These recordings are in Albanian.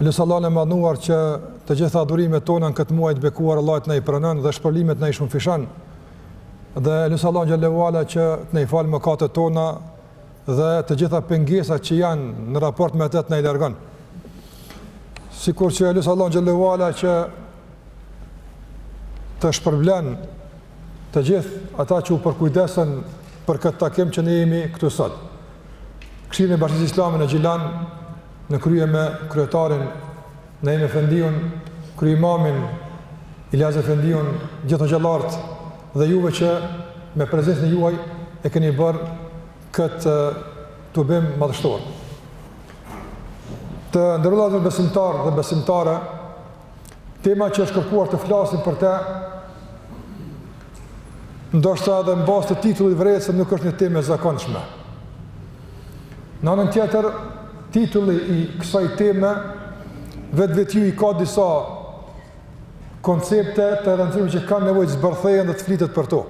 Lus Allahun e Madhnuar që të gjitha adhurimet tona në këtë muaj të bekuar Allahu t'na i pranon dhe shpërblimet t'na i shumëfishon. Dhe Lus Allahun xhallahu ala që të na i fal mëkatet tona dhe të gjitha pengesat që janë në raport me atë të na i largon. Sikur që lus Allahun xhelle ue ala që të shpërblen të gjithë ata që u përkujdesën për këtë takim që ne jemi këtu sot. Këshillin e Bashkësisë Islame në Gjilan në krye me kryetarin Naim Efendiun, kryeimamin Ilaz Efendiun, gjithë hoxhallarët dhe juve që me prezencën e juaj e keni bërë këtë tubim madhështor. Të nderuar vëllezër besimtar dhe besimtare, Tema që është kërkuar të flasim për te, ndoshta edhe në bazë të titullit vërehet se nuk është një temë e zakonshme. Në anën tjetër, titulli i kësaj teme, vetvetiu i ka disa koncepte të rëndësishme që kanë nevojë të zbërthehen dhe të flitet për to.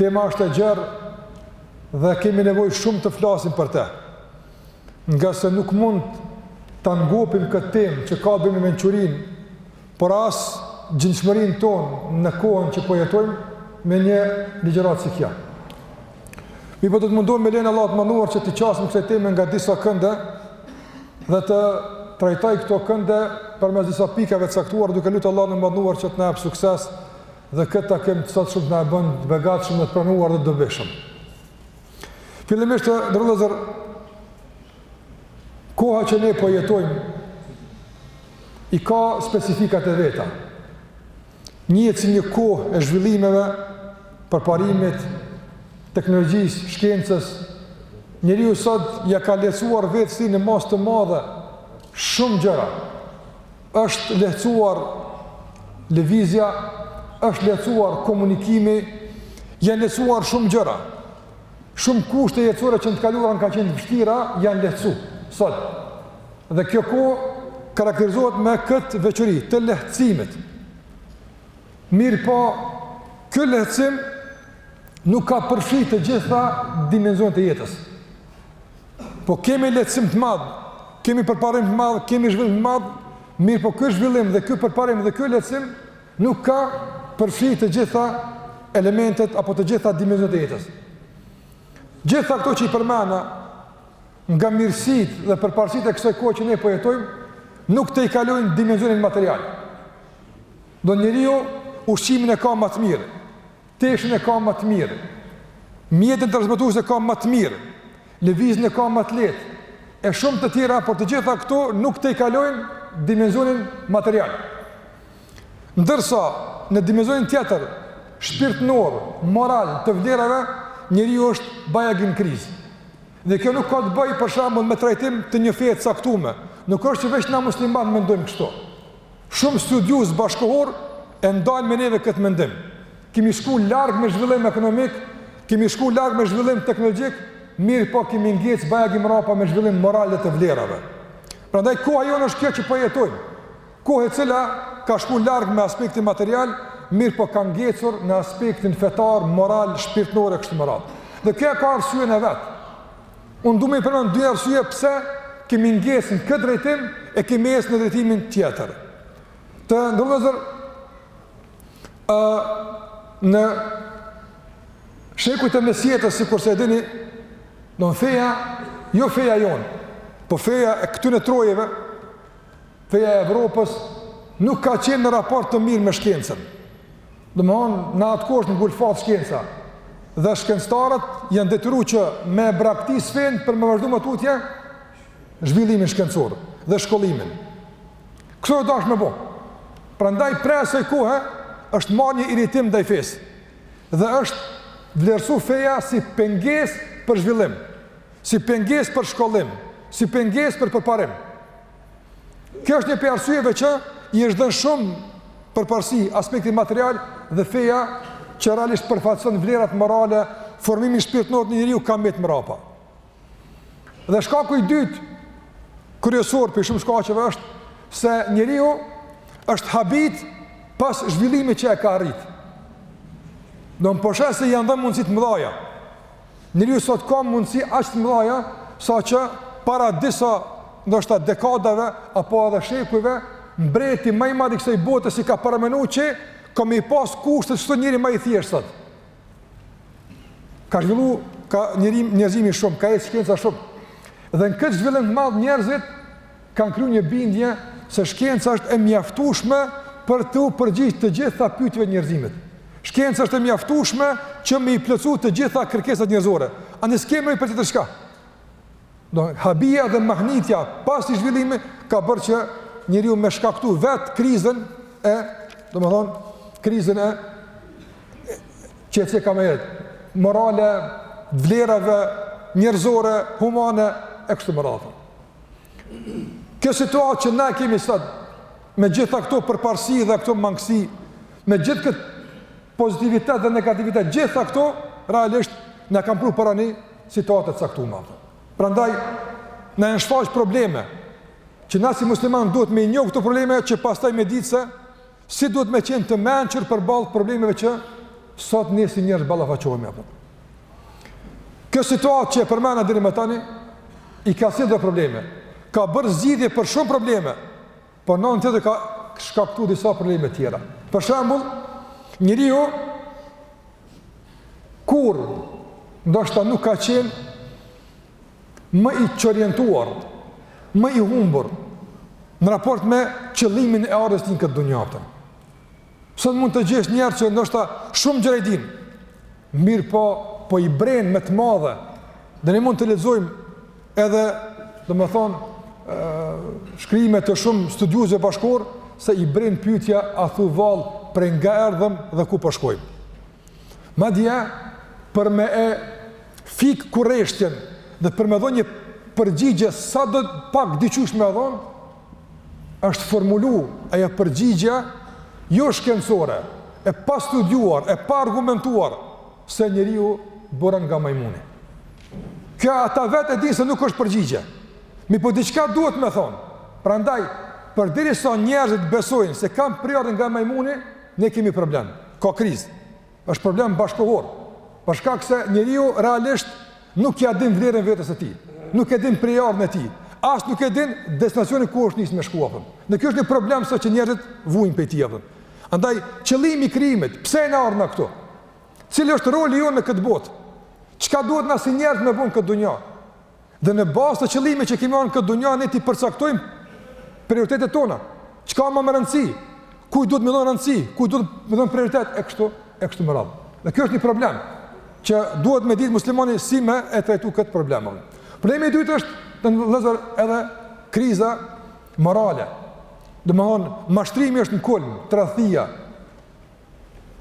Tema është e gjerë dhe kemi nevojë shumë të flasim për te. ngase nuk mund ta ngopim këtë temë që ka të bëjë me rininë, por edhe gatishmërinë tonë në kohën që po jetojmë me një ligjëratë si kjo. Mirëpo do të mundohem me lejen e Allahut të Madhnuar që t'i qasem kësaj teme nga disa kënde dhe të trajtoj këto kënde përmes disa pikave të caktuara duke lutë Allahun e Madhnuar që të na jep sukses dhe këtë takim të sotshëm të na e bën të begatshëm dhe të pranuar dhe të dobishëm. Fillimisht të nderuar vëllezër, koha që ne po jetojmë, i ka specifikat e veta. Njihet si një kohë e zhvillimeve, përparimit, teknologjisë, shkencës, njeriu sot ia ka lehtësuar vetes në masë të madhe, shumë gjëra. Është lehtësuar lëvizja, është lehtësuar komunikimi, janë lehtësuar shumë gjëra. Shumë kushte jetësore që në të kaluarën kanë qenë të vështira janë lehtësu, sot. Dhe kjo kohë karakterizohet me këtë veçori, të lehtësimit. Mirëpo, ky lehtësim nuk ka përfshi të gjitha dimenzionet e jetës. Po kemi lehtësim të madh, kemi përparim të madh, kemi zhvillim të madh, mirëpo ky zhvillim dhe ky përparim dhe ky lehtësim nuk ka përfshi të gjitha elementet apo të gjitha dimenzionet e jetës. Gjitha këto që i përmenda nga mirësitë dhe përparësitë e kësaj kohe që ne po jetojmë, nuk tejkalojnë dimenzionin material. Pra njeriu, ushqimin e ka ma të mirë, Teshin e ka më të mirë, mjetin transportues e ka më të mirë, lëvizjen e ka më të lehtë e shumë të tjera, por të gjitha këto nuk e tejkalojnë dimensionin material. Ndërsa në dimensionin tjetër, shpirtnor, moral, të vlerave, njeriu është bajagi n'krizë. Dhe kjo nuk ka të bëjë për shembull me trajtim të një feje të caktuar. Nuk është që veç na muslimanë mendojmë kështu. Shumë studiues bashkëkohorë e ndajnë me neve këtë mendim. Kemi shku larg me zhvillim ekonomik, kemi shku larg me zhvillim teknologjik, mirëpo kemi ngec bajagi mrapa me zhvillim moral dhe të vlerave. Prandaj koha jonë është kjo që po jetojmë. Kohë e cila ka shku larg me aspektin material, mirëpo ka ngecur në aspektin fetar, moral, shpirtnor e kështu me radhë. Dhe kjo e ka arsyen e vet. Unë du me i përmend dy arsye pse kemi ngec në këtë drejtim e kemi ec në drejtimin tjetër. Të nderuar vëllezër, në shekujt e mesjetës, sikurse e dini, domethënë feja, jo feja jonë, po feja e këtyne trojeve, Feja e Evropës nuk ka qenë në raport të mirë me shkencën. Domethonë, në atë kohë është ngulfat shkenca. Dhe shkencëtarët janë detyru që me braktis fenë për me vazhdu më tutje zhvillimin shkencor dhe shkollimin. Këto u dasht me bo. Prandaj prej asaj kohe është marrë një irritim ndaj fesë. Dhe është vlerësu feja si pengesë për zhvillim, si pengesë për shkollim, si pengesë për përparim. Kjo është një prej arsyeve që i është dhënë shumë përparësi aspektit material dhe feja që realisht përfaqëson vlerat morale, formimin shpirtnor të një njeriu ka mbet mrapa. Dhe shkaku i dytë, kryesor prej shumë shkaqeve është, se njeriu është habit pas zhvillimit që e ka arrit. Domethënë po sheh se janë dhënë mundësi të mëdhaja, Njeriu sot ka mundësi aq të mëdha sa që para disa ndoshta dekadave apo edhe shekujve mbreti më i madh i kësaj bote si ka paramenuar që ka më pas kushtet çdo njeri më i thjeshtë sot. Ka zhvillu ka njëri njerëzimi shumë, ka e shkenca shumë. Dhe në këtë zhvillim të madh njerëzit kanë kriju një bindje se shkenca është e mjaftueshme për t'u përgjigj të gjitha pyetjeve njerëzimit. Shkenca është e mjaftueshme që me i plotësu të gjitha kërkesat njerëzore. A ne s'kemi nevojë për tjetër çka? Do, habia dhe mahnitja pas zhvillimit ka bërë që njeriu me shkaktu vetë krizën e, domethonë, krizën e, e që e që ka me jetë. Morale, vlerave, njerëzore, humane, e kështu me radhë. Kjo situatë që na e kemi sot, me gjitha këto përparësi dhe këto mangësi, me gjithë këtë pozitivitet dhe negativitet, gjitha këto, realisht, na kanë pru para një situate të caktume. Prandaj, na janë shfaq probleme, që na si musliman duhet me i njoh këto probleme, që pastaj me ditë se, Si duhet me qenë të mençur përballë problemeve që sot ne si njerëz ballafaqohemi apo. Kjo situatë që e përmenda deri më tani, i ka sjell do probleme. Ka bërë zgjidhje për shumë probleme, por në anë tjetër ka shkaktu disa probleme tjera. Për shembull, njeriu kurrë ndoshta nuk ka qenë më i çorientuar, më i humbur në raport me qëllimin e ardhjes në këtë dunja. Sot mund të gjesh njerëz që ndoshta shumë gjëra dinë, mirëpo po i bren me të madhe. Dhe ne mund të lexojmë edhe, domethënë, ë shkrime të shumë studiuesve bashkëkohorë se i bren pyetja a thu vallë prej nga erdhëm dhe ku po shkojmë. Madje, për me e fikë kureshtjen dhe për me dhonë një përgjigje sado pak diqysh me dhonë, është formulu ajo përgjigje jo shkencore, e pastudiuar, e paargumentuar, se njeriu buron nga majmuni. Kjo ata vetë e dinë se nuk është përgjigje. Mirëpo diçka duhet me thonë. Prandaj, përderisa njerëzit besojnë se kanë prejardhë nga majmuni, Ne kemi problem, ka krizë. Është problem bashkëkohor. Për shkak se njeriu realisht nuk ia din vlerën vetes së tij. Nuk e din prejardhjen e tij. As nuk e din destinacionin ku është nisë me shku apo. Dhe kjo është një problem sot që njerëzit vuajnë prej tij apo. Andaj qëllimi i krijimit, pse jena ardhë na këtu? Cili është roli jonë në këtë botë? Çka duhet na si njerëz me bo në këtë dunja? Dhe në bazë të qëllimit që kemi ardhë në këtë dunja ne t'i përcaktojmë prioritetet tona. Çka ma me rëndësi? Kujt duhet me i dhënë rëndësi? Kujt duhet me i dhënë prioritet e kështu e kështu me radhë. Dhe kjo është një problem që duhet me ditë muslimani si me e trajtu këtë problem. Problemi i dytë është vëllezër edhe kriza morale. Domthon mashtrimi është në kulm, tradhtia,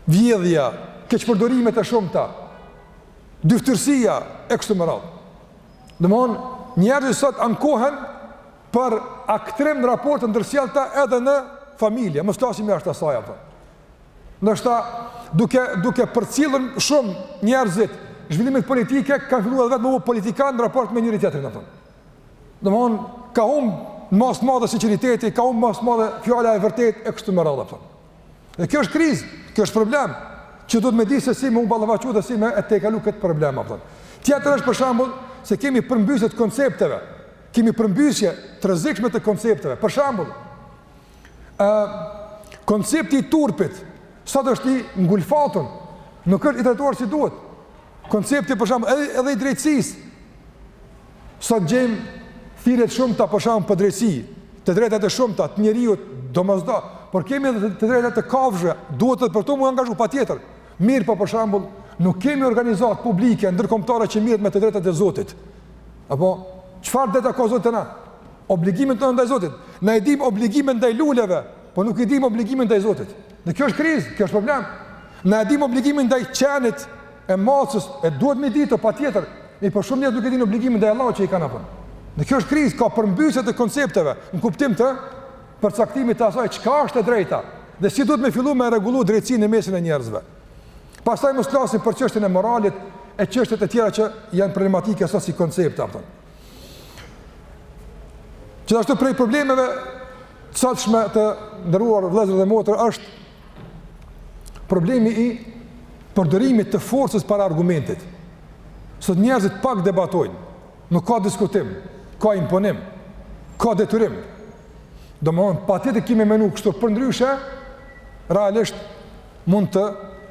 vjedhja, keqpërdorimet e shumta, dyfytyrësia e kështu me radhë. Domthon njerëzit sot ankohen për aktrim në raportet e ndërsjellta edhe në familje, mos flasim jashtë asaj apo. Ndoshta duke duke përcjellur shumë njerëzit zhvillimet politike kanë fillu edhe vetë me u bo politikanë në raport me njëri-tjetrin apo. Domthon ka humb në masë të madhe sinqeriteti, ka humb në masë të madhe fjala e vërtetë e kështu me radhë apo. Dhe kjo është krizë, kjo është problem, që duhet me di se si me u ballafaqu dhe si me e tejkalu këtë problem, a kupton. Tjetër është për shembull se kemi përmbysje të koncepteve, kemi përmbysje të rrezikshme të koncepteve, për shembull, koncepti i turpit, sot është i ngulfatun, nuk është i trajtuar si duhet. Koncepti për shembull edhe edhe i drejtësisë. Sot gjejmë thirrje të shumta për shembull për drejtësi, të drejta të shumta të njeriut domosdo, por kemi edhe të drejta të kafshëve, duhet edhe për to mu angazhu patjetër. Mirëpo për shembull, nuk kemi organizatë publike ndërkombëtare që mirret me të drejtat e Zotit. Apo çfarë të drejta ka Zoti te na? Obligimin tonë ndaj Zotit. Na e dim obligimin ndaj luleve, po nuk e dim obligimin ndaj Zotit. Dhe kjo është krizë, kjo është problem. Na e dim obligimin ndaj qenit, e macës, e duhet me ditë patjetër, mirëpo shumë njerëz nuk e dinë obligimin ndaj Allahut që e kanë a kupton. Dhe kjo është krizë, ka përmbysje të koncepteve, në kuptim të përcaktimit të asaj, çka është e drejta, dhe si duhet me fillu me e rregullu drejtësinë në mesin e njerëzve. Pastaj mos flasim për çështjen e moralit, e çështjet e tjera që janë problematike sot si koncepte, a kupton. Gjithashtu prej problemeve të sotshme të nderuar vëllezër dhe motra është Problemi i përdorimit të forcës para argumentit. Sot njerëzit pak debatojnë, nuk ka diskutim, ka imponim, ka detyrim. Domethënë, patjetër ki me menu kështu përndryshe, realisht mund të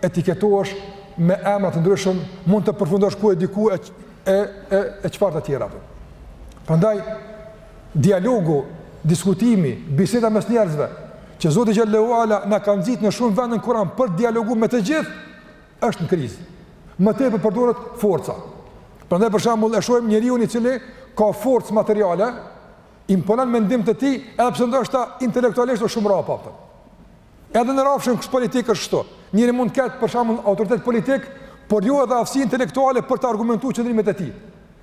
etiketohesh me emra të ndryshëm, mund të përfundosh ku e diku e, e, e, e çfarë të tjera. Prandaj, Dialogu, diskutimi, biseda mes njerëzve, që Zoti xhel-le ue ala na ka nxitë në shumë vende në Kur'an për t'dialogu me të gjithë, është në krizë. Më tepër përdoret forca. Prandaj për shembull e shohim njeriun i cili ka forcë materiale, imponon mendimet e tij, edhe pse ndoshta intelektualisht është shumë mbrapa. Edhe në rrafshin politik është kështu. Njeriu mund të ketë për shembull autoritet politik, por jo edhe aftësi intelektuale për të argumentuar qëndrimet e tij.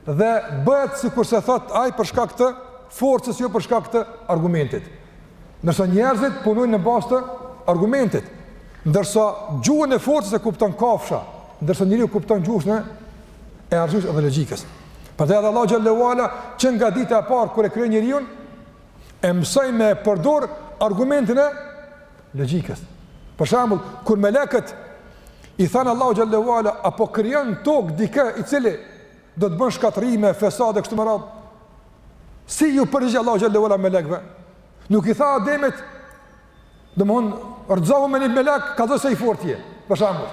Dhe bëhet sikurse thotë ai për shkak të forcës, jo për shkak të argumentit. Ndërsa njerëzit punojnë në bazë të argumentit, ndërsa gjuhën e forcës e kupton kafsha, ndërsa njeriu kupton gjuhën e arsyes dhe logjikës. Prandaj edhe Allahu xhel-le ue ala, që nga dita e parë kur e krijoi njeriun, e mësoi me e përdorë argumentin e logjikës. Për shembull, kur melekët i thanë Allahut xhel-le ue ala a po krijon n'tokë dikë i cili do të bën shkatërrime, fesade kështu me radhë. Si iu përgjigj Allahu xhel-le ue ala melekëve? Nuk i tha Ademit Dhe me thënë, rrëzohu me një melek, kallëzo se i fortë je, për shembull.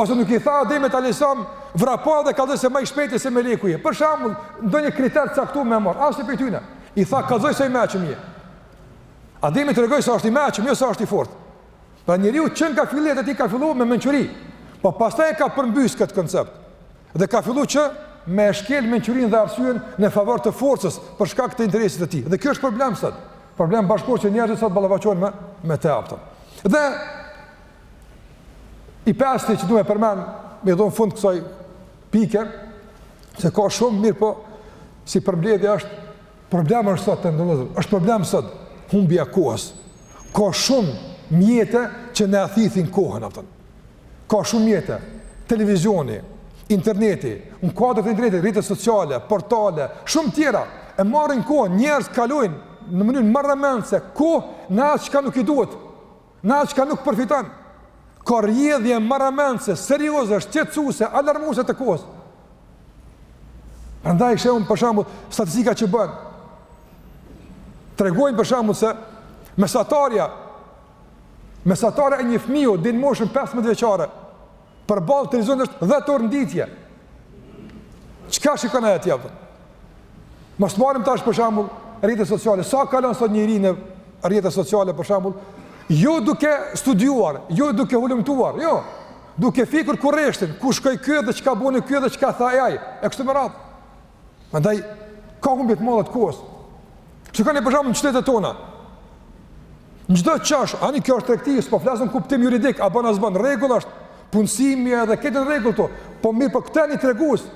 Ose nuk i tha Ademit alejhi selam, vrapo dhe kallëzo se ma i shpejtë se meleku je. Për shembull, ndonjë kriter të caktu me marrë, asnji prej tyne. I tha, kallëzo se i mençëm je. Ademi tregoi se është i mençëm, jo se është i fortë. Pra njeriu që nga fillet e tij ka fillu me mençuri. Po pastaj e ka përmbys këtë koncept. Dhe ka fillu që me shkel mençurinë dhe arsyen në favor të forcës, për shkak të interesit të tij. Dhe kjo është problem sot. Problem bashkëkohor që njerëzit sot ballafaqohen me te, a kupton. Dhe i pesti që du me përmend me i dhon fund kësaj pike se ka shumë mirëpo si përmbledhje është problem është sot vëllezër, është problem sot humbja kohës, ka shumë mjete që na e thithin kohën, a kupton. Ka shumë mjete, televizioni, interneti, në kuadër të internetit, rrjetet sociale, portale, shumë tjera, e marrin kohën, njerëz kalojnë në mënyrë marramendëse kohën në atë çka nuk i duhet, në atë çka nuk përfiton, ka rrjedhje marramendëse, serioze, shqetësuese, alarmuese të kohës. Prandaj, shohim për shembull, statistika që bëhen, tregojnë për shembull se mesatarja Mesatarja e një fëmiu deri në moshën 15 vjeçare, përballë televizionit është 10 orë në ditë. Çka shikon ai atje, a kupton? Mos marrim tash për shembull rrjete sociale. Sa kalon sot njeriu në rrjete sociale për shembull? Jo duke studuar, jo duke hulumtuar, jo. Duke fikur kureshtjen, ku shkoi ky dhe çka boni ky dhe çka tha ai. E kështu me radhë. Prandaj, ka humbje të madhe të kohës. Shikoni për shembull në qytetet tona. Në çdo qosh, ani kjo është tregti, s'po flas në kuptim juridik, a bën, a s'bën, rregull është, punësimi edhe këto në rregull, po mirëpo këtu një tregues,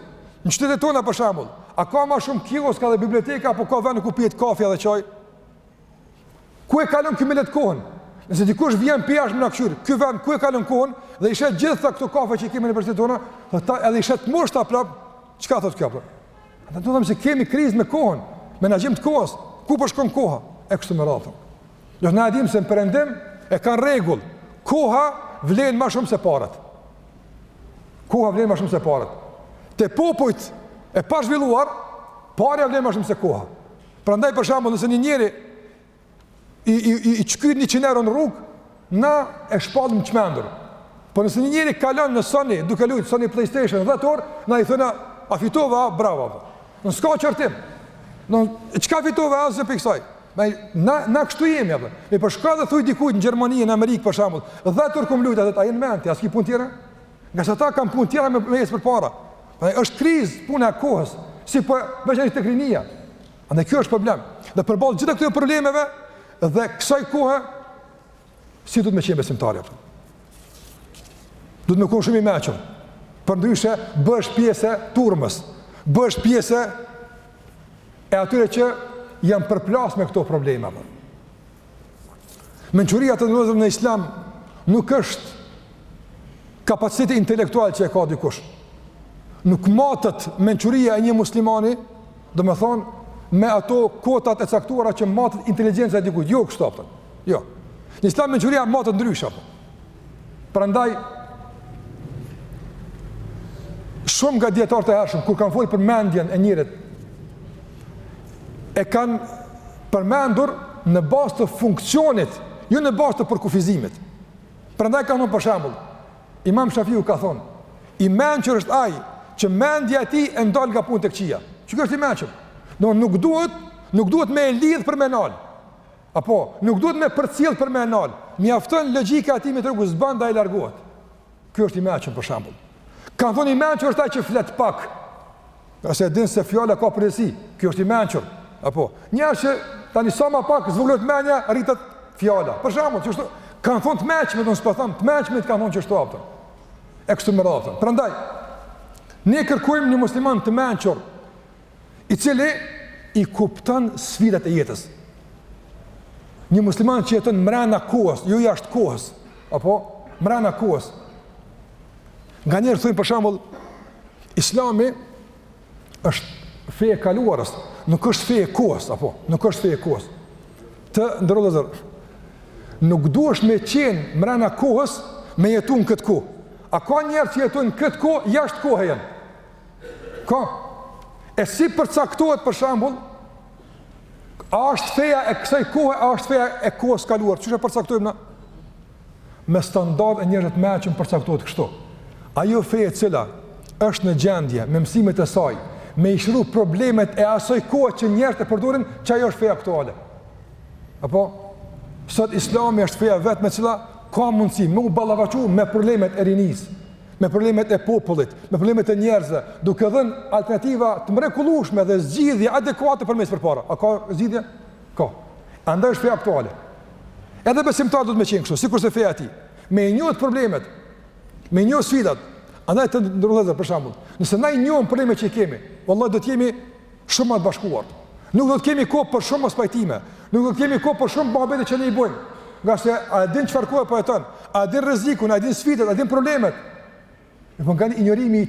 në qytetet tona për shembull, a ka ma shumë kioska dhe biblioteka, apo ka vende ku pihet kafe dhe çaj? Ku e kalon ky milet kohën? Nëse dikush vjen pi jashtë e kqyr, ky vend ku e kalon kohën dhe i sheh gjithë këto kafe që kemi në qytetet tona, dhe ta edhe i sheh mbushta prap, çka thotë kjo prap? Ata do të thonë se kemi krizë me kohën, menaxhim të kohës, ku po shkon koha? E kështu me radhë. Do të na dim se në perëndim e kanë rregull. Koha vlen më shumë se parat. Koha vlen më shumë se parat. Te popujt e pazhvilluar, para vlen më shumë se koha. Prandaj për shembull, nëse një njeri i i i, i shkyn 100 euro në rrugë, na e shpallim çmendur. Po nëse një njeri kalon në Sony duke luajtur Sony PlayStation 10 orë, na i thojmë a fitove, a, bravo. Në s'ka qortim. Në çka fitove asgjë prej kësaj. Na na na kështu jemi apo. Mirëpo shko dhe thuj dikujt në Gjermani, në Amerikë për shembull, 10 orë kum luajtur atë, a je në mend, a s'ki punë tjetër. Ngase ata kanë punë tjera me ec përpara. Pra është krizë puna e kohës, si për po, veçan tek rinia. Andaj kjo është problem. Dhe përballë gjitha këtyre problemeve dhe kësaj kohe, si duhet me qenë besimtari, a kupton. Duhet me konë shumë i mençëm. Përndryshe, bëhesh pjesë e turmës, bëhesh pjesë e atyre që janë përplas me këto probleme. A kupton. Mençuria të nderuar vllezër në islam nuk është kapaciteti intelektual që e ka dikush. Nuk matet mençuria e një muslimani, domethënë, me ato kuotat e caktuara që matet inteligjenca e dikujt. Jo, kështu a kupton. Jo. Në islam mençuria matet ndryshe a kupton. Prandaj shumë nga dijetarët e hershëm kur kanë folur për mendjen e njeriut e kanë përmendur në bazë të funksionit, jo në bazë të përkufizimit. Prandaj kanë thënë për shembull, Imam Shafiu ka thonë, i mençur është ai që mendja e tij e ndal nga punët e këqija. Çka është i mençur? Do nuk duhet, nuk duhet me e lidh për me ndal. Apo, nuk duhet me përcjell për me e ndal. Mjafton logjika e atij me tregu s'bën ai largohet. Ky është i mençëm për shembull. Kanë thonë i mençëm është ai që flet pak. Ngase e din se fjala ka përgjegjësi, ky është i mençëm. Apo, një që tani sa më pak zvoglohet mendja, rritet fjala. Për shembull, ç'është kanë thonë të mençëm, do të s'po them të mençmit kanë thonë ç'është aftë. E kështu me radhë. Prandaj ne kërkojmë një musliman të mençëm. i cili i kupton sfidat e jetës. Një musliman që jeton mbrenda kohës, jo jashtë kohës, apo mbrenda kohës. Nga njerëz thojnë për shembull, islami është fe e kaluarës, nuk është fe e kohës, apo, nuk është fe e kohës. Të nderuar vllezër, nuk duhesh me qenë mrena kohës me jetu në këtë kohë. A ka njerëz që jetojnë në këtë kohë, jashtë kohe janë. Ka. E si përcaktohet për shembull, a është feja e kësaj kohe, a është feja e kohës kaluar, qysh e përcaktojmë na? Me standarde njerëzit me çka përcaktohet kështu. Ajo fe e cila është në gjendje, me mësimet e saj, me i shëru problemet e asaj kohe që njerëzit e përdorin, që ajo është feja aktuale. Apo, sot islami është feja e vetme e cila ka mundësi, me u ballafaqu me problemet e rinisë, me problemet e popullit, me problemet e njerëzve, duke dhënë alternativa të mrekullueshme dhe zgjidhje adekuate për me ec përpara. A ka zgjidhje? Ka. Andaj është feja aktuale. Edhe besimtari duhet me qenë kështu, sikurse feja e tij. Me i njoft problemet, me i njoft sfidat. Andaj të nderuar vllezër për shembull. Nëse na i njohim problemet që i kemi, vallahi do të jemi Shumë më të bashkuar. Nuk do të kemi kohë për shumë mospajtime, nuk do të kemi kohë për shumë muhabete që ne i bëjmë. Ngase a e din çfarë kohe po jeton? A e din rrezikun, a e din sfidat, a e din problemet? Në po kanë injorimi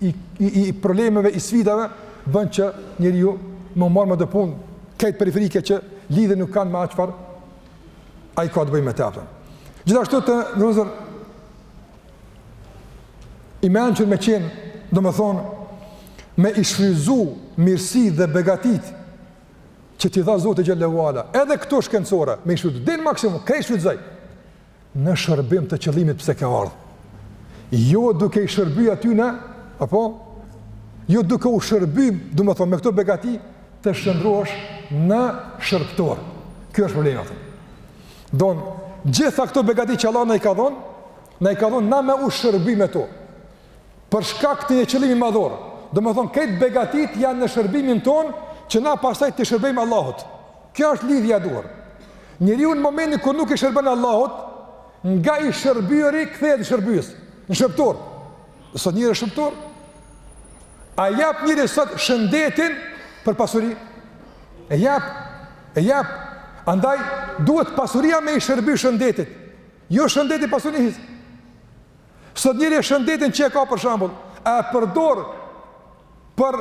i i i problemeve, i sfidave bën që njeriu mu marr me do punë krejt periferike që lidhje nuk kanë me çfarë ai ka të bëjë me të. Gjithashtu të nderuar vëllezër i mençur me qenë, domethonë, me i shfrytëzu mirësi dhe begatitë që t'i dha Zoti xhel-le ve ala, edhe këto shkencore, me i shfrytëzu deri n'maksimum, krejt shfrytëzoji, në shërbim të qëllimit pse ke ardhë. Jo duke i shërby atyne, apo, jo duke u shërby, domethonë, me këto begati, të shndërrohesh në shërbëtor. Kjo është problemi, a kupton. Domethonë, gjitha këto begati që Allahu na i ka dhonë, na i ka dhënë na me u shërby me to. Për shkak të një qëllimi madhor. Domethonë krejt begatitë janë në shërbimin tonë që na pastaj t'i shërbejmë Allahut. Kjo është lidhja e duhur. Njeriu në momentin kur nuk i shërben Allahut, nga i shërbyeri kthehet në shërbyes, në shërbëtor. Sot njeriu shërbëtor. A e jap njeriu sot shëndetin për pasuri? E jap, e jap. Andaj duhet pasuria me i shërby shëndetit. Jo shëndeti pasurisë. Sot njeriu shëndetin që e ka për shembull, a e përdor për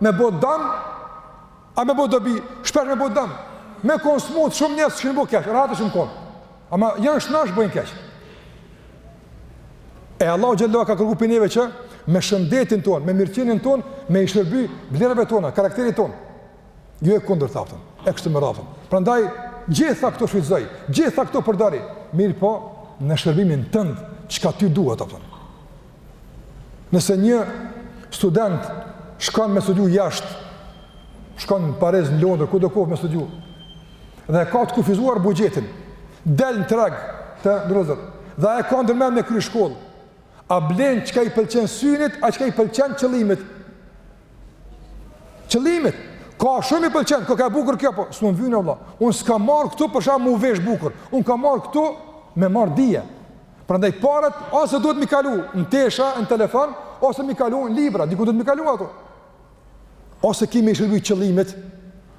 me bo dam, a me bo dobi, shpesh me bo dam, me kon smut shumë njerëz s'kishin bo keq, rahat ishin konë. Ama janë shnosh bëjnë keq. E Allahu xhel-le ve ala ka kërku prej neve që me shëndetin tonë, me mirëqenien tonë, me i shërby vlerave tona, karakterit tonë. Jo e kundërta, a kupton, e kështu me radhë. Prandaj, gjitha këto shfrytëzoji, gjitha këto përdori, mirëpo në shërbimin tënd, çka ty duhet, a kupton. Nëse një student shkon me studiu jashtë, shkon në Paris, në Londër, kudo koftë me studiu, dhe e ka të kufizuar buxhetin, del në treg të nderuar vëllezër, dhe e ka ndërmend me kry shkollë, a blen çka i pëlqen synit, a çka i pëlqen qëllimit, Qëllimit, ka shumë i pëlqen, koka e bukur kjo, po s'më vyn vlla. Unë s'kam ardhë këtu për shkak mu vesh bukur. Unë kam ardhë këtu me marr dije. Prandaj paret ose duhet mi kalu në tesha, në telefon, ose mi kalu në libra, diku duhet mi kalu ato. Ose ki me i shërby qëllimit,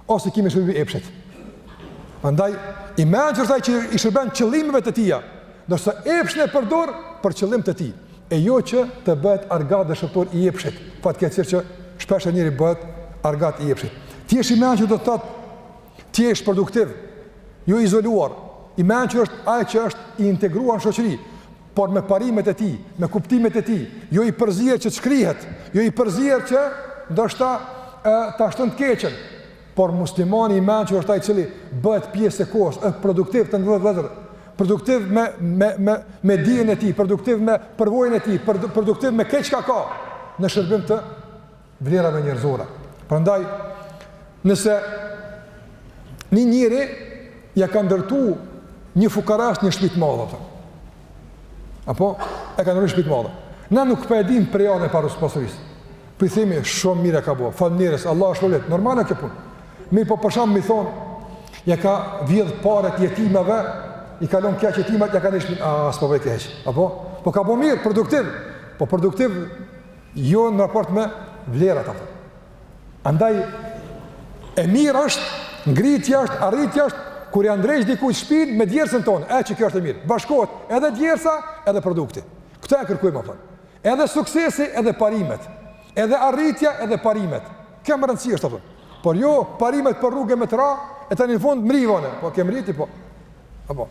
ose ki me i shërby epshit. Prandaj, i mençur është ai që i shërben qëllimeve të tija, ndërsa epshin e përdor për qëllim të tij, e jo që të bëhet argat dhe shërbëtor i epshit, fatkeqësisht që shpeshherë njeriu bëhet argat i epshit. Të jesh i mençur do të thotë, të jesh produktiv, jo i izoluar, i mençur është ai që është i integruar në shoqëri, por me parimet e tij, me kuptimet e tij, jo i përzier që të shkrihet, jo i përzier që ndoshta ta shton të keqen, por muslimani i mençur është ai i cili bëhet pjesë e kohës, është produktiv të nderuar vëllezër, produktiv me me me me dijen e tij, produktiv me përvojën e tij, produktiv me krejt çka ka në shërbim të vlerave njerëzore. Prandaj nëse një njeri ja ka ndërtu një fukaras një shpi t'madhe, apo e ka ndërtu një shpi t'madhe. Na nuk po e dimë prejardhjen e pasurisë. Po i themi, shumë mirë ka bo, falemnerës, Allahu e shpërbleftë, normale kjo punë. Mirëpo për shembull me thonë, ja ka vjedh paret jetimeve, i ka lon keq jetimet, ja ka një shpi, a, s'po vet hiç, apo? Po ka bo mirë, produktiv, po produktiv, Jo në raport me vlerat, a kupton. Andaj, e mirë është, ngritja është, arritja është, kur ja ndreq dikujt shpinë me djersën tonë, e që kjo është e mirë. Bashkohet edhe djersa edhe produkti. Këta e kërkojmë, a kupton. Edhe suksesi edhe parimet. Edhe arritja edhe parimet. Kjo me rëndësi është, a kupton. Por jo parimet për rrugë me të ra, e tani n'fund mriva une. Po ke mrri ti, po. Apo.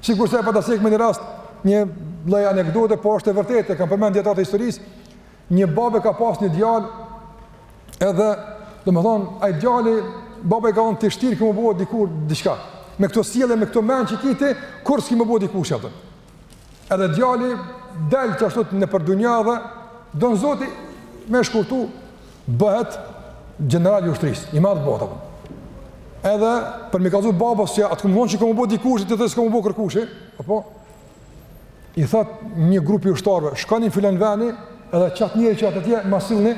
Sikurse e pata cek në një rast, një lloj anekdote, po është e vërtetë, e kanë përmend dijetarët e historisë. Një babë ka pas një djalë edhe, domethënë, ai djali baba i ka thonë ti shtirë ki me u bo dikur diçka. Me këto sjellje, me këto mend që i ki ti, kurr s'ki me u bo dikushi, a kupton. Edhe djali del qashtu nëpër dynja dhe don Zoti me shkurtu bëhet gjeneral i ushtrisë, i madh bohet. Edhe për me i kallzu babës që a t'kom thonë që kom me u bo dikushi, ti the s'ki me u bo kërkushi, apo, i thot një grupi ushtarve, shkoni n'filan veni, edhe qat njeri që asht atje, ma sillni,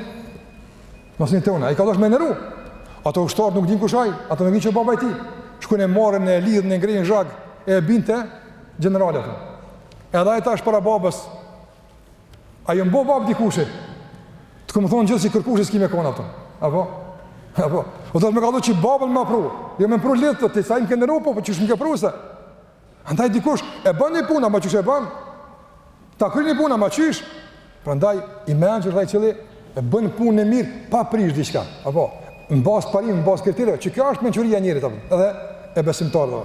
Ma sillni te unë, ai ka dasht me e neru. Ato ushtarët nuk dinë kush a ai, ato nuk dinë që baba i tij. Shkojnë e marrin e lidhin e ngrehin zhag, e bijnë te gjenerali, a kupton. Edhe ai tash para babës, a jom bo babë dikushi, t'kom thonë gjithë që kërkushi s'ki me kon, a kupton. Apo? Apo? U dasht me kallzu që babën me e pru, jo me pru lidht, ti sa m'ke neru, po, po qysh m'ke pru se. Andaj dikush e bën një punë, ama qysh e bën? Ta kryen një punë, ama qysh? Prandaj i mençur ai i cili e bën punën e mirë pa prish diçka. Apo n'bazë parim, n'bazë kritereve, që kjo është mençuria e njerit apo edhe e besimtarëve.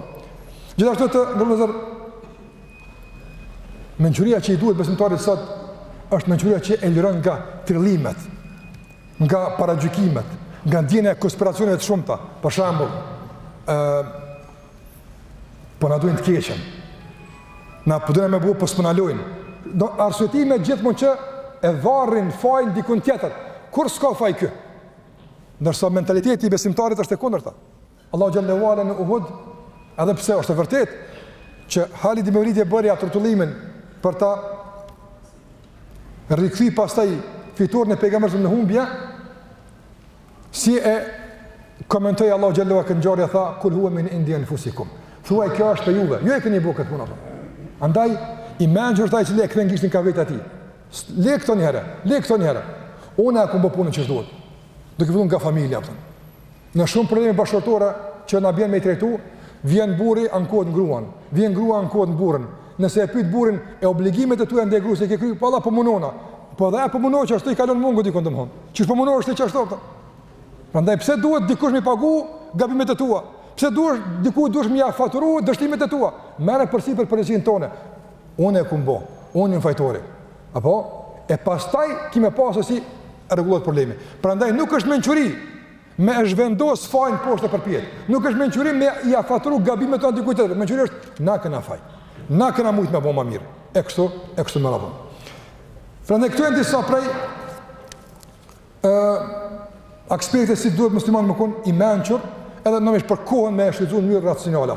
Gjithashtu të nderuar vëllezër, mençuria që i duhet besimtarit sot është mençuria që e liron nga trillimet, nga paragjykimet, nga ndjenja e konspiracioneve të shumta. Për shembull, ë Po na dujn të keqen. Na po dona me bo po s'po na lojnë. Do arsyetime gjithmonë që e varin fajin dikujt tjetër. Kurrë s'ka faj ky. Ndërsa mentaliteti i besimtarit është e kundërta. Allahu xhele ue ala në Uhud, edhe pse është e vërtetë që Halid ibn Walid e bëri atë rrotullimin për ta rikthy pastaj fitoren e pejgamberit në humbje, Si e komentoi Allahu xhele ue ala këtë ngjarje tha kul huwa min indi anfusikum. Thuaj kjo është prej juve. Ju e keni bërë këtë punë apo? Andaj i mençur është ai i cili e kthen gishtin kah vetja e tij. Le këto një herë, le këto një herë. Unë a e kam bërë punën që duhet. Duke fillu nga familja apo. Në shumë probleme bashkëshortore që na bjen me i trajtu, vjen burri ankohet n'gruan, vjen gruja ankohet n'burrin, Nëse e pyet burrin e obligimet e tua ndaj gruas i ke kryer, po valla po munona. Po dhe ajo po munohet qashtu i kalon mungu diku ndonjëherë. Qysh po munohesh ti qashtu. Prandaj pse duhet dikush me i pagu gabimet e tua? Pse duhet dikujt duhet me ia faturu dështimet e tua? Merre përsipër përgjegjësinë tonde. Unë e kom bo, unë jam fajtori. Apo e pastaj kemi me pa se si rregullohet problemi. Prandaj nuk është mençuri Me e zhvendos fajin poshtë e përpjetë. Nuk është mençuri me ia faturu gabimet tona dikujt tjetër. Mençuri është na kena faj. Na kena mujtë me bo ma mirë. E kështu, e kështu me radhë. Prandaj këto janë disa prej e, aspekte si duhet muslimani me kon i mençur edhe në mishë për kohën me e shfrytëzu në mënyrë racionale.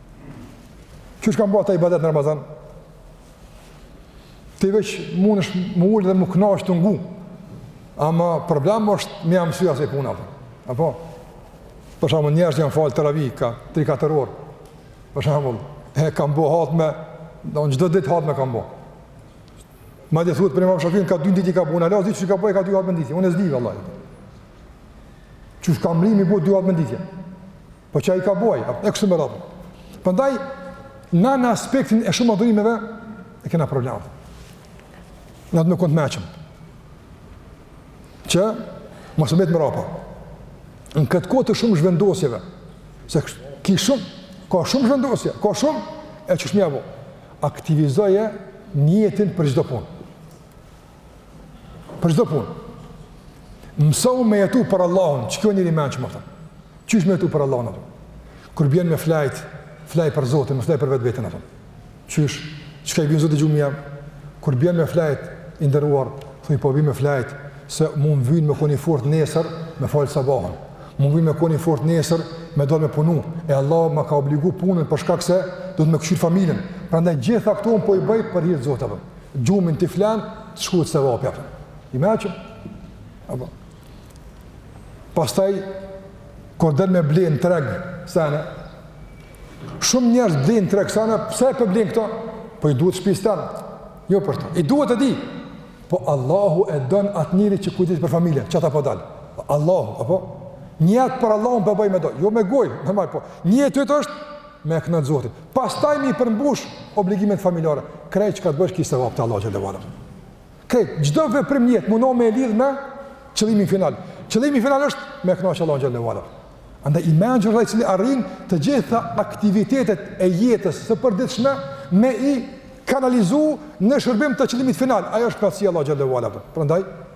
Qysh kanë bërë ata ibadet në Ramazan? Ti veç mundesh me u ulë dhe me u kënaq tu ngu. Ama problem është me ia msy asaj pune. Apo? Për shembull njerëz janë falë teravi, ka 3-4 orë. Për shembull, e kanë bërë hatme, në çdo ditë hatme kanë bërë. Madje thuhet për imam Shafiun, ka dy ditë i ka bërë, në lasë që ka bërë, ka dy hatme në ditë. Unë s'di, vëlla. Qysh ka mrri me bërë dy hatme në ditë. Po qe ai ka bo, e kështu me radhë. Prandaj, na në aspektin e shumë adhurimeve, e kena problem. Na duhet me kon të mençëm. Që mos me mbet mrapa. Në këtë kohë të shumë zhvendosjeve, se ki shumë, ka shumë zhvendosje, ka shumë, e qysh me ia bo, aktivizoje nijetin për çdo punë. Për çdo punë. Mësou me jetu për Allahun, qiky o njeri i mençëm apo. Qysh me jetu për Allahun, apo. Kur bjen me flejt, flej për Zotin, mos flej për vetveten, apo. Qysh, çka i vyen Zotit gjumi jem? Kur bjen me flejt, i nderuar, thuj po bi me flejt, se më vyn me kon i fortë nesër, me falë sabahun. Më vyn me kon i fortë nesër, më duhet me punu. E Allahu më ka obligu punën për shkak se duhet me këqyr familjen. Prandaj gjitha këto unë po i bëj për hir të Zotit, apo. gjumin ti flen, të shkuhet sevap, a. I mençëm. Apo. Pastaj, kur del me ble në treg, sene, shumë njerës ble në treg, sene, pse po i blen këto? Po i duhet shpisë tem jo për ta. I duhet, e di. Po Allahu e don atë njeri që kujdeset për familjen, qata po dal. Allahu, apo? Nijet për Allahun po bëj me do. Jo me gojë, me mend, apo. Nijeti yt është, me e kënaqë Zotin. Pastaj me i përmbush obligimet familjare. Krejt çka të bësh ki sevap te Allahu xhelle ve ala. Krejt çdo veprim jete mundo me e lidh me qëllimin final. Qëllimi final është me e kënaqë Allahun xhelle ve ala. Andaj i mençur ai që arrin të gjitha aktivitetet e jetës së përditshme me i kanalizu në shërbim të qëllimit final. Ajo është kënaqësia e Allahut xhelle ve ala. Prandaj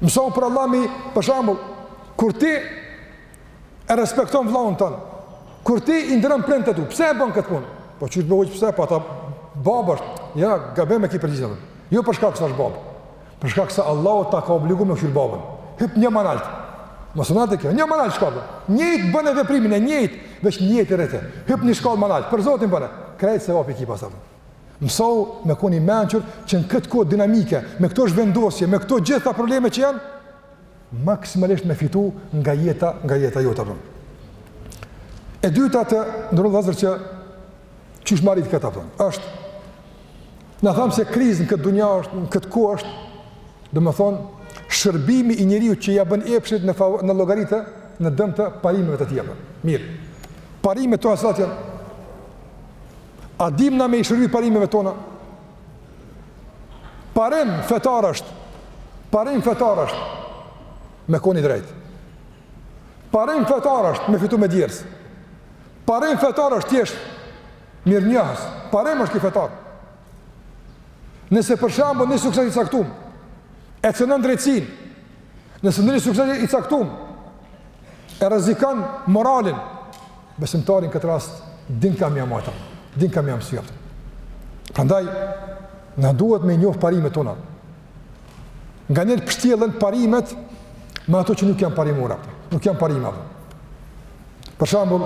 Mëson për Allah me, për shembull, kur ti e respekton vllaun tan, kur ti i nderon prindët e tu, pse e bën këtë punë? Po qysh bre pse, po a t'a babë është, ja, gabem e ki përgjigjen. Jo për shkak se është babë, për shkak se Allahu ta ka obligu me kqyr babën. Hyp një ma nalt, ma e naltë kjo, një ma nalt shkallë, njëjtë bëne veprimin e njëjtë, veç nijetin rrite, hyp një shkallë ma nalt, për Zotin bëne, krejt sevap e ki pastaj. Mësou me kon i mençur që në këtë kohë dinamike, me këto zhvendosje, me këto gjitha probleme që janë, maksimalisht me fitu nga jeta, nga jeta jote, apo. E dyta të nderuar vëllezër që qysh m'arrit këta, pra, është, na thamë se krizë në këtë dunja është, në këtë kohë është, domethënë, shërbimi i njeriut që ja bën epshit në, favor, në llogari të, në dëm të parimeve të tij, apo. Mirë, parimet tona cilat janë, A dimë na me i shërby parimeve tona? Parim fetar është, parim fetar është, me kon i drejtë. Parim fetar është, me fitu me djersë. Parim fetar është, t'jesh mirënjohës. Parim është ky fetar. Nëse për shembull një sukses i caktum, e cenon drejtësinë, nëse një sukses i caktum, e rrezikon moralin, besimtari n'këtë rast din kah m'ja mba, din kah m'ja mësy, apo. Prandaj na duhet me i njoh parimet tona. Nganjëherë pështjellen parimet me ato që nuk janë parimore, nuk janë parime. Për shembull,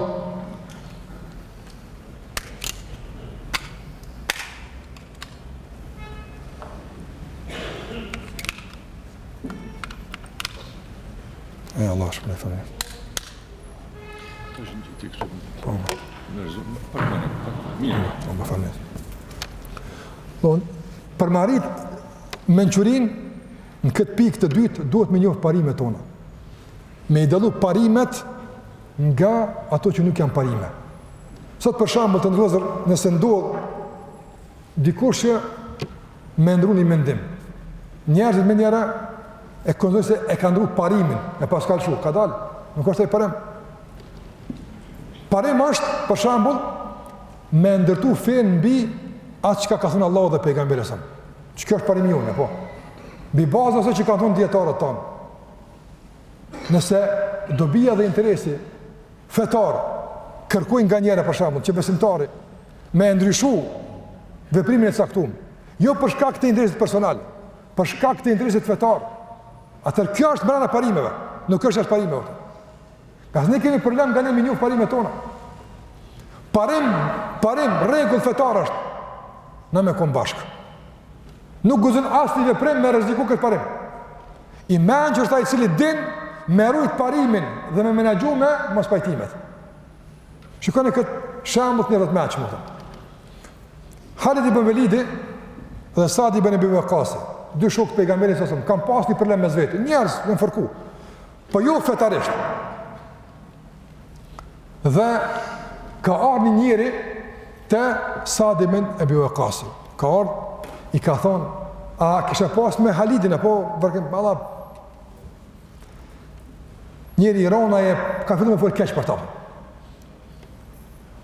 e Allah shpërbleftë, fërë, Po. Mirë. Po, më fal. Po, për m'arrit mençurinë në këtë pikë të dytë duhet me njohë parimet tona. Me i dallu parimet nga ato që nuk janë parime. Sot për shembull të nderuar vëllezër nëse ndodh dikush me ndru një mendim. Njerëzit me ngatërru e konsiderojnë se e ka ndru parimin, e paska lëshu, ka dal, nuk është ai parim. Parim është, për shembull, me ndërtu fenë mbi atë çka ka thanë Allahu dhe pejgamberi salallahu alejhi ve selem. Kjo është parimi jonë, po. Mbi bazë asaj që kanë thanë dijetarët tanë. Nëse dobia dhe interesi fetar kërkon nganjëherë për shembull që besimtari me e ndryshu veprimin e caktum, jo për shkak të interesit personal, për shkak të interesit fetar. Atëherë kjo është brenda parimeve, nuk është jashtë parimeve. Ka ne kemi problem nganjëherë me i njoft parimet tona. Parim, parim rregull fetar është. Na me kon bashkë. Nuk guxon asnjë veprim me rreziku këtë parim. I mençur është ai i cili din me rujt parimin dhe me menaxhu me mospajtimet. Shikoni kët shembull te njerëzit e mençëm. Halid ibn Velid dhe Sa'd ibn Abi Waqqas, dy shokë pejgamberit, kanë pas një problem mes veti. Njerëz, me u fërku. Po jo fetarisht. Dhe ka ardhë një njeri te Sa'd ibn Abi Waqqasi. Ka ardhë, i ka thon, a kishe pas me Halidin, a po, fërkim, valla, njeri i ronë, e ka fillu me fol keq për ta.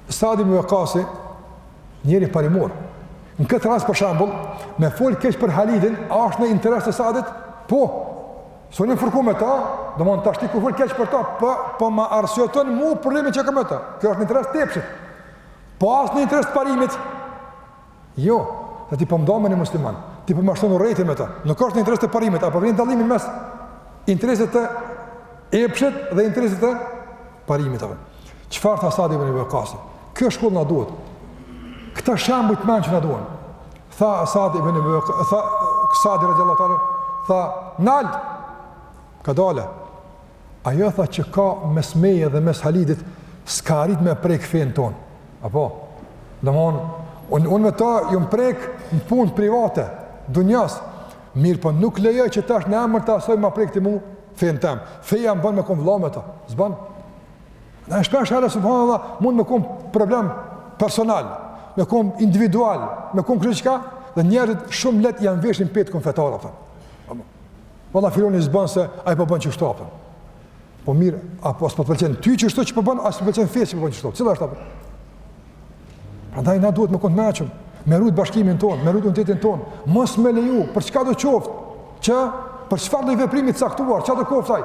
Sa'd ibn Abi Waqqasi, njeri parimor, në këtë rast për shembull, me fol keq për Halidin, a është në interes të Sadit? Po, Se jam fërku me ta, domethënë tash ti kur fol keq për ta, apo, po ma arsyeton mu problemin që kam me ta. Kjo është në interes të epshit. Po a është në interes të parimit. Jo, se ti po m'ndan me një musliman, ti po ma shton urrejtjen me ta. Nuk është në interes të parimit, a po e vëren dallimin mes interesit të epshit dhe interesit të parimit. Çfarë tha Sa'd ibn Abi Waqqasi? Kjo shkollë na duhet. Këta shembuj të mençëm na duhen. Tha Sa'd ibn Abi Waqqas, tha Sa'di radijallahu ta'ala anhu, tha, "Nal! Kadale." Ajo tha që ka mes meje dhe mes Halidit s'ka arrit me prek fenë tonë. Apo, domthon, un un me ta jam prek në punë private, dunjas. Mirëpo nuk lejoj që tash në emër të asoj me ma prek ti mu fenë tem. Feja m'bon me kon vëlla me ta. S'ban. Ne shpeshherë subhanallah mund me kon problem personal, me kon individual, me kon kurrçka, dhe njerëzit shumë leht ia veshin petkun fetar, apo. Valla filani s'ban se ai po bon qështu, apo. Po mirë, a po s'po të pëlqen ty qështu që po bon, po a s'po i pëlqen fesë që po bon qështu, cila është, apo. Prandaj, na duhet me kon të mençëm, me rujt bashkimin tonë, me rujt unitetin tonë, mos me leju, për çkado qoftë, që për çfarëdo veprimi të caktuar, çdo qoftë ai,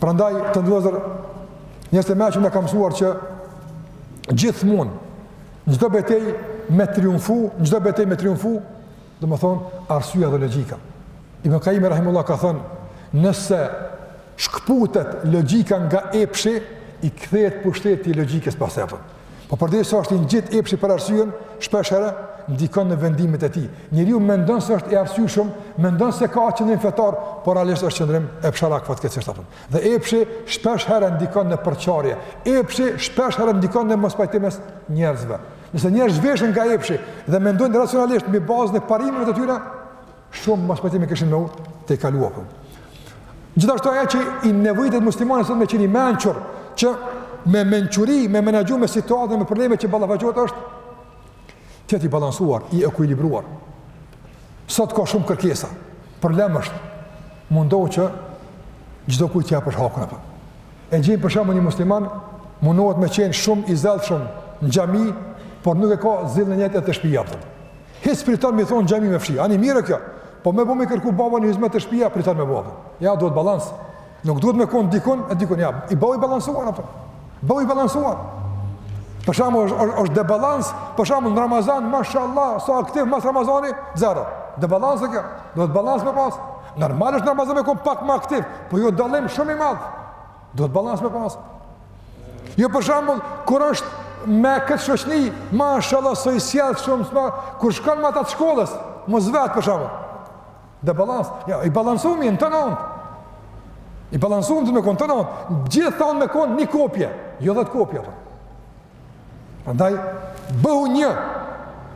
Prandaj të nderuar njerëzit e mençur na kanë mësuar që gjithmonë në çdo betejë me triumfu, në çdo betejë me triumfu, domethënë arsyeja dhe logjika. Ibn Kajim rahimullah ka thënë, nëse shkputet logjika nga epshi, i kthehet pushteti i logjikës pas vetes. Po përderisa është i ngjitur epshi për arsyen, shpesh herë ndikon në vendimet e tij. Njeriu mendon se është i arsyshëm, mendon se ka qëndrim fetar, por realisht është qëndrim epsharak për atë këtë çështje Dhe epshi shpesh herë ndikon në përçarje, epshi shpesh herë ndikon në mospajtim mes njerëzve. Nëse njerëzit zhveshen nga epshi dhe mendojnë racionalisht mbi bazën e parimeve të tyre, Shumë mospajtime kishin me u tejkalu apo. Gjithashtu ajo që i nevojitet muslimanit sot me qenë i mençur, që me mençuri me menaxhu me situatën, me probleme që ballafaqohet është, të jetë i balansuar, i ekuilibruar. Sot ka shumë kërkesa, problemi është, mundohu që çdokujt t'ia japësh hakun apo. E gjejmë për shembull një musliman, mundohet me qenë shumë i zellshëm në xhami, por nuk e ka zellin e njëjtë te shpija e vet. Hiç s'priton me i thonë xhaminë me fshi. Ani mirë kjo. Po me bo me kërku baba një hizmet te shpija priton me bo. Jo, duhet balans. Nuk duhet me kon dikun e dikun jo. Bëhu i balancuar apo? Bëhu i balancuar. Për shembull është është është debalans, për shembull në Ramazan, mashallah, sa aktiv mas Ramazani, zero. Debalans kjo. Duhet balans me pas. Normalisht në Ramazan me kon pak më aktiv, po jo dallim shumë i madh. Duhet balans me pas. Jo për shembull, kur është me këtë shoqni, mashallah sa i sjellshëm s'ma, kur shkon me ata të shkollës, mos vet për shembull. Debalans, jo, i balansum në tana anët. I balansum me kon në tana anët. Gjithmonë me kon një kopje, jo dhjetë kopje apo. Prandaj bëhu një,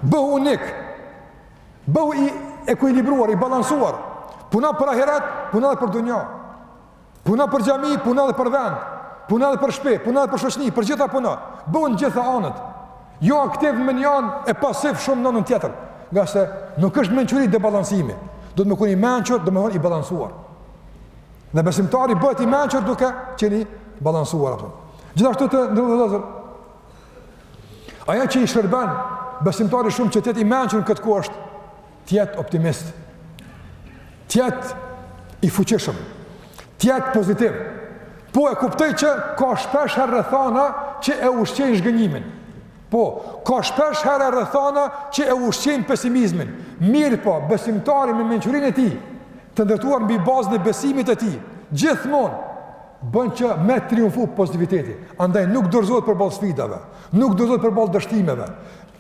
bëhu unik. Bëhu i ekuilibruar, i balansuar. Puno për ahiret, puno edhe për dunja. Puno për xhami, puno edhe për vend, puno edhe për shpi, puno edhe për shoqni, për të gjitha puno. Bëhu në të gjitha anët. Jo aktiv me një anë e pasiv shumë në anën tjetër, ngase nuk është mençuri debalansimi. Duhet me kon i mençur, domethonë i balansuar. Dhe besimtari bëhet i mençur duke qenë i balansuar apo. Gjithashtu të nderuar, ajo që i shërben besimtarit shumë që të jetë i mençur në këtë kohë është të jetë optimist, të jetë i fuqishëm, të jetë pozitiv. Po e kuptoj që ka shpesh herë rrethana që e ushqejnë zhgënjimin. Po, ka shpesh herë rrethana që e ushqejnë pesimizmin. Mirëpo, besimtari me mençurinë e tij, të ndërtuar mbi bazën e besimit të tij, gjithmonë bën që me triumfu pozitiviteti. Andaj nuk dorëzohet përballë sfidave, nuk dorëzohet përballë dështimeve.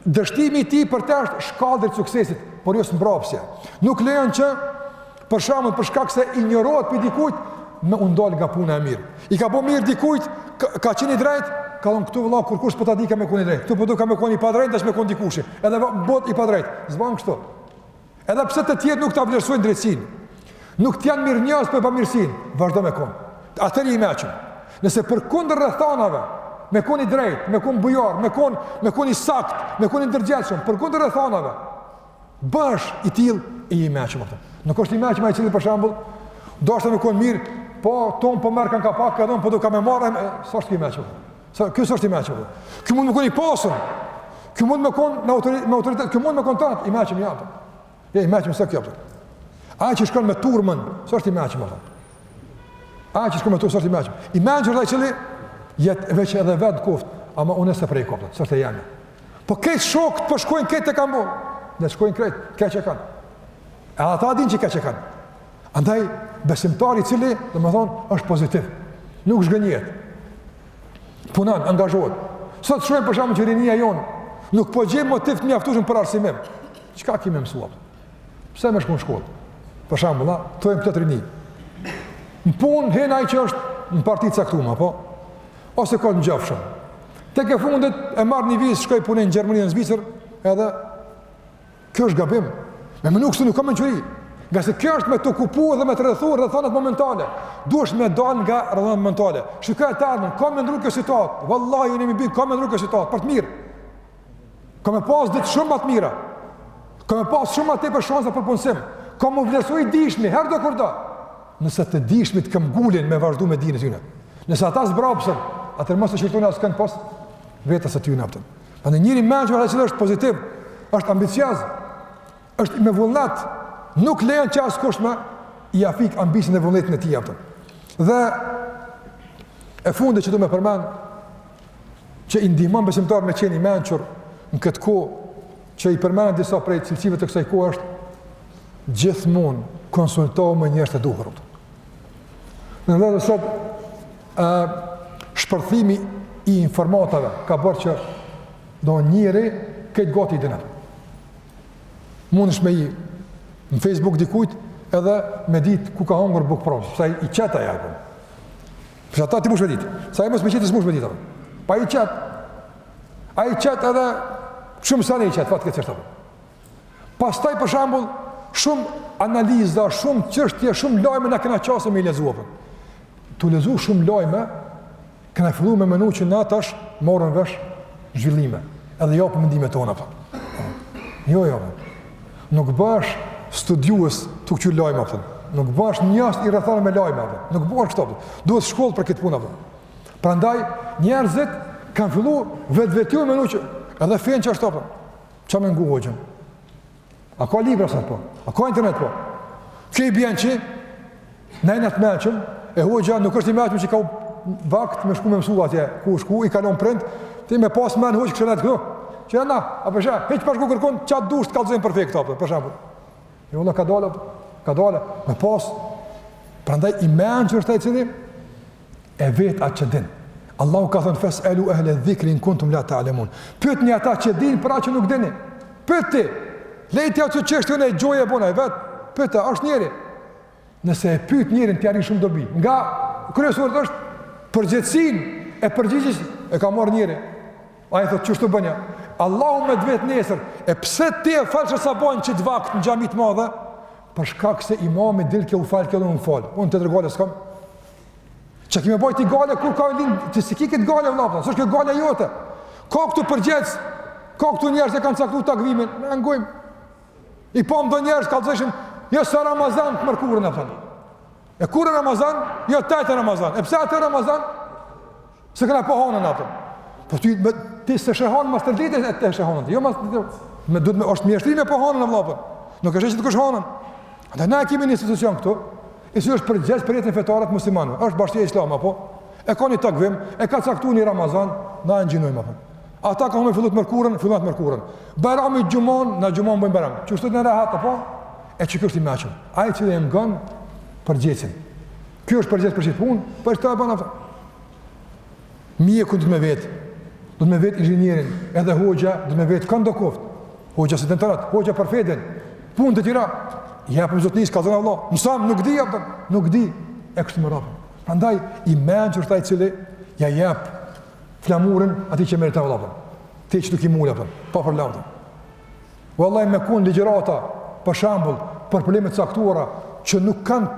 Dështimi i tij për të është shkallë drejt suksesit, por jo zmbrapsje. Nuk lejon që për shembull për shkak se injorohet prej dikujt me u ndal nga puna e mirë. I ka bo mirë dikujt, ka, ka qenë i drejtë, ka thon këtu vëlla kurkush s'po ta dika me kon i drejt. Këtu po duhka me kon i padrejt, dash me kon dikush. Edhe bohet i padrejt. S'ban kështu. Edhe pse të tjerët nuk ta vlerësojnë drejtësinë, nuk të janë mirënjohës për bamirësinë, vazhdo me kon. Atëherë je i meqëm. Nëse përkundër rrethanave, me kon i drejtë, me kon bujar, me kon, me kon i saktë, me kon i ndërgjegjshëm, përkundër rrethanave, bëhesh i till je i meqëm atë. Nuk është i meqëm ai i cili për shembull dashta me kon mirë, po ton po merrkan ka pak, ka thon po duhka me marrë, s'është i meqëm. Se ky s'është i meqëm. Ky mund me kon i pasur. Ky mund me kon me autoritet, me autoritet, ky mund me kon tat i meqëm jo. Ja i meqëm sa kjo. Ai që shkon me turmën, s'është i meqëm apo. Ai që shkon me turmën, s'është i meqëm. I meqëm është ai që jet veç edhe vet koftë, ama unë s'e prej kopta, s'është jam. Po keq shokët po shkojnë keq e kan bo. Ne shkojnë keq, keq e kanë. Edhe ata din që keq e kanë. Andaj, besimtari i cili, domethonë, është pozitiv, nuk zhgënjehet, punan, angazhohet. Sot shohim për shembull që rinia jonë, nuk po gjen motiv të mjaftushëm për arsimim. Çka ki me mësu? Pse me shku në shkollë? Për shembull, a, thojnë plot rini. Në punë hin ai që është në parti t'caktume, po? Ose ka njofshëm. Tek e fundit, e marr një vizë, shkoj punë në Gjermani, në Zvicër, edhe Kjo është gabim. Me mendu se nuk ka mençuri. Ngase kjo është me të kap dhe me të rrethu rrethanat momentale. Duhesh me dal nga rrethanat momentale. Shikoje të ardhmen, ka me ndru kjo situatë. Vallahi, unë imi bërë, ka me ndru kjo situatë. Për të mirë. Ka me pas ditë shumë ma të mira. Ka me pas shumë ma tepër shansa për punësim. Ka me u vlerësu i dishmi, herdokurdo. Nëse të dishmit këmbngulin me vazhdu me dijen e tyne. Nëse ata zbrapsen, atëherë mos të qortojnë askënd pos vetes të tyne apëtën. Pra njeri i mençur ai i cili është pozitiv, është ambicioz, është me vullnet, nuk lejon që askush me ia fik ambicien e vullnetin e tij atë. Dhe e fundit që du me përmend, që i ndihmon besimtarit me qenë i mençur në këtë kohë, që i përmendëm disa prej cilësive të kësaj kohe është, gjithmonë konsultohu me njerëzit e duhur. Në dhe dhe sot, Ë shpërthimi i informatave ka bërë që çdo njeri krejt gati i din. Mundesh me hi në Facebook dikujt edhe me ditë ku ka hongër bukë provës, pse i qet ai arpëm. Përsa ta ti mush me ditë, se ai mos me qetë, s'mush me ditë. Po i qet, ai i qet edhe shumë sene i qet, fatkeqësisht. Pastaj për shembull shumë analiza, shumë çështje, shumë lajme na kena qasje me i lexu. Tu lexu shumë lajme, kena fillu me menu që na tash marrim vesh zhvillime. Edhe japim mendimet tona apo. Jo, jo. Nuk bahesh studiues tu kqyr lajme apo. Nuk bahesh njohës i rrethanave me lajme apo. Nuk bën kështu. Duhet shkollë për këtë punë apo. Prandaj njerëzit kanë fillu vetvetiu me nuçi. Edhe fenë qashtu apo. Çka me ngu hoxhën? A ka libra sa po? A ka internet po? Ku i bjen që? Na jena të mençëm, e hoxha nuk është i mençëm që ka hup vakt me shku me mësu atje, ku shku, i ka lan prindët, ti me pas men hoxhë kishe nejt këtu. Qe na, a përshë, hiç pa shku kërkun, çka dush të kallëzojmë për fe, kupton, për shembull. E vëlla, kadale, kadale, me pas, prandaj i mençëm është ai i cili, e vet atë që din. Allahu ka thënë fes elu ehle dhikri in kuntum la ta'lemun. Pyetni ata që dinë për atë që nuk dini. Pyet ti. Lejti atë që është në gjoje e bona e vet. Pyete, është njeri. Nëse e pyet njerin t'i arrin shumë dobi. Nga kryesoret është përgjegjësinë e përgjigjes e ka marrë njeri. Ai thotë qështu bënja. Allahu me t'vet nesër. E pse ti e falshe sabahin qit vakt në xhami të madhe? Për shkak se imami dilke u falke, unë fal. Unë tjetër gajle s'kam. Çka ki me bajt ti gajle kur ka lind ti s'e ki këtë gajle vëlla, s'është kjo gajle jote. Ka këtu përgjegjës. Ka këtu njerëz e kanë caktu takvimin. Na ngojmë. I pam do njerëz kallëzojshin. Jo se Ramazan të mërkurën apo. E kur e Ramazan? Jo, t'enjten Ramazan. E pse atëherë Ramazan? Se kena pa hanën atë. Po ti, me, ti s'e sheh në mes të ditës e të sheh atë. Jo mes të ditës. Me duhet me, është mjeshtri me pa hanën vëlla, apo. Nuk e sheh çdokush hanën. Andaj na kemi një institucion këtu, i cili është përgjegjës për jetën fetare të muslimanëve. është Bashkësia Islame, apo? E ka një takvim, e ka caktu një Ramazan, na e ngjinojmë, Ata kanë me fillu të mërkurën, fillu të mërkurën. Bajrami xhumanë, na xhumanë bëjmë bajram. Qështu jena rehat, apo? E qiky është i mençëm. Ai që e ngon përgjegjësin. Ky është përgjegjës për qit punë, për po që ta e banë atë. Mjekun duhet me vet, duhet me vet inxhinierin, edhe hoxha duhet me vet këdo qoftë. Hoxha s'i din tjerat, hoxha për fe din, punë të tjera. Ja për zotnis, ka zënë Allah, me thanë, nuk di, apo, nuk di, e kështu me radhë. Prandaj, i mençëm është ai i cili ia jep, flamurin atij që meriton vëlla, ti që nuk i mula, për, pa për lavdën. Vallahi me kon ligjërata, për shembull, për probleme të caktuara, që nuk kanë,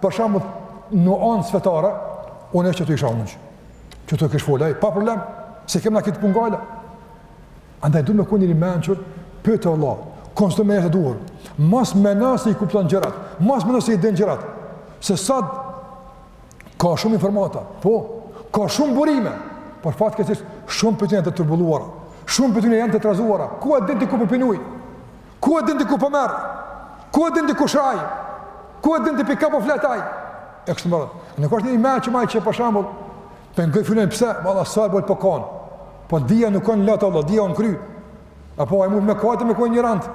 për shembull, në anë fetare, unë e që të isha unë që, që të kisha fol, pa problem, s'e kemi na këtë punë gajle. Andaj duhet me kon njeri i mençur, pyet vëlla, konë së të me jetë duhur, mos meno se i kupton gjërat, mos meno se i din gjërat, se sad, Ka shumë informata, po, ka shumë burime, por fatkeqësisht shumë prej tyne janë të turbulluara, shumë prej tyne janë të trazuara, ku e din ti ku po pin ujë, po ku e din ti ku po merr, po ku e din ti kush a aj, po ku e din ti prej ka po flet aj, e kështu me radhë. Nuk është i mençëm aj që për shembull, pe ngon filanin pëse, vallah sa bukur po kanë, po dija nuk o n'lot vallah, dija o n'kry, apo ai mund me kajtë me konë një randë,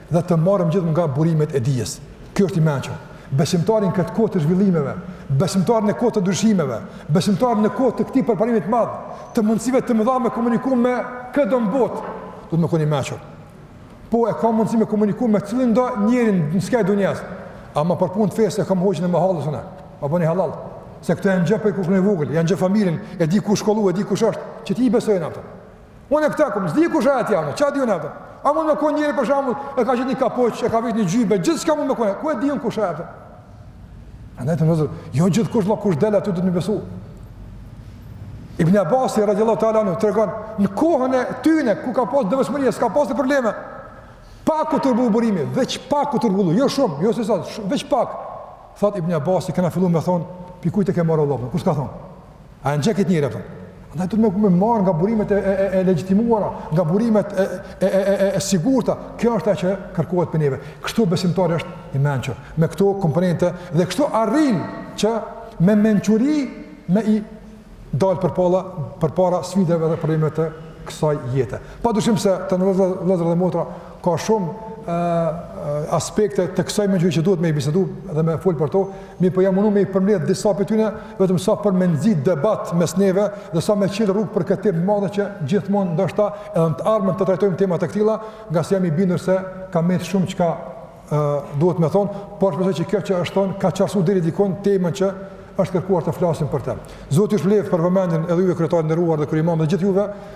dhe të marrim gjithmonë nga burimet e dijes. Ky është i mençur. Besimtari në këtë kohë të zhvillimeve, besimtari në kohë të ndryshimeve, besimtari në kohë të këtij përparimi të madh, të mundësive të mëdha me komunikuar me këdo në botë, duhet me kon i mençur. Po e ka mundësi me komunikuar me cilindo njeri në skaj dynjasë. Ama për punë të fesë e kam hoxhën e mëhallës unë. Ma bëni halal. Se këtë e njoh prej ku u kon i vogël, ja njoh familjen, e di ku u shkollu, e di kush është, këtij i besoj unë ato. Unë e këta kumë, s'di kush e atje, me, ça di unë ato? A mund me konë njeri për shembull, e ka qit një kapuç, e ka vit një xhybe, gjithçka mund me konë, ku e di unë kush e ato? Andaj të nderuar vëllezër, jo gjithkush, ma kush del, aty duhet me besu. Ibn Abasi, radiallahu ta'ala, na tregon, në kohën e tyne, ku ka pas devotshmëri, s'ka pas të probleme, pak u turbullu burimi, veç pak u turbullu, jo shumë, jo si sot, veç pak, thot Ibn Abasi, kena fillu me thonë, prej kujt e ke marrë Allah, kush ka thonë? A e njeh qit njeri, apëton? Andaj duhet me marrë nga burimet e, e, e, e legjitimuara, nga burimet e, e, e, e, e sigurta, kjo është e që kërkohet prej neve. Kështu besimtari është i mençur, me këto komponente, dhe kështu arrin që me mençuri me i dalë përballë, përpara sfidave dhe problemeve të kësaj jetë. Pa dyshim se të nderuar vëllezër dhe motra, Ka shumë uh, aspekte të kësaj mençurie që duhet me i bisedu dhe me folë për to, mirëpo jam munu me i përmbledh disa prej tyne, vetëm sa për me nxit debat mes neve dhe sa me çil rrugë për këtë temë madhe që gjithmonë ndoshta edhe në të ardhmen të trajtojmë tema të këtilla, ngase jam i bindur se ka mbet shumë çka uh, duhet me thonë, por shpresoj që kjo që është thonë ka qartësu deri diku temën që është kërkuar të flasim për të. Zoti ju shpërbleft për vëmendjen edhe juve kryetar i nderuar dhe kryeimam dhe gjithë juve.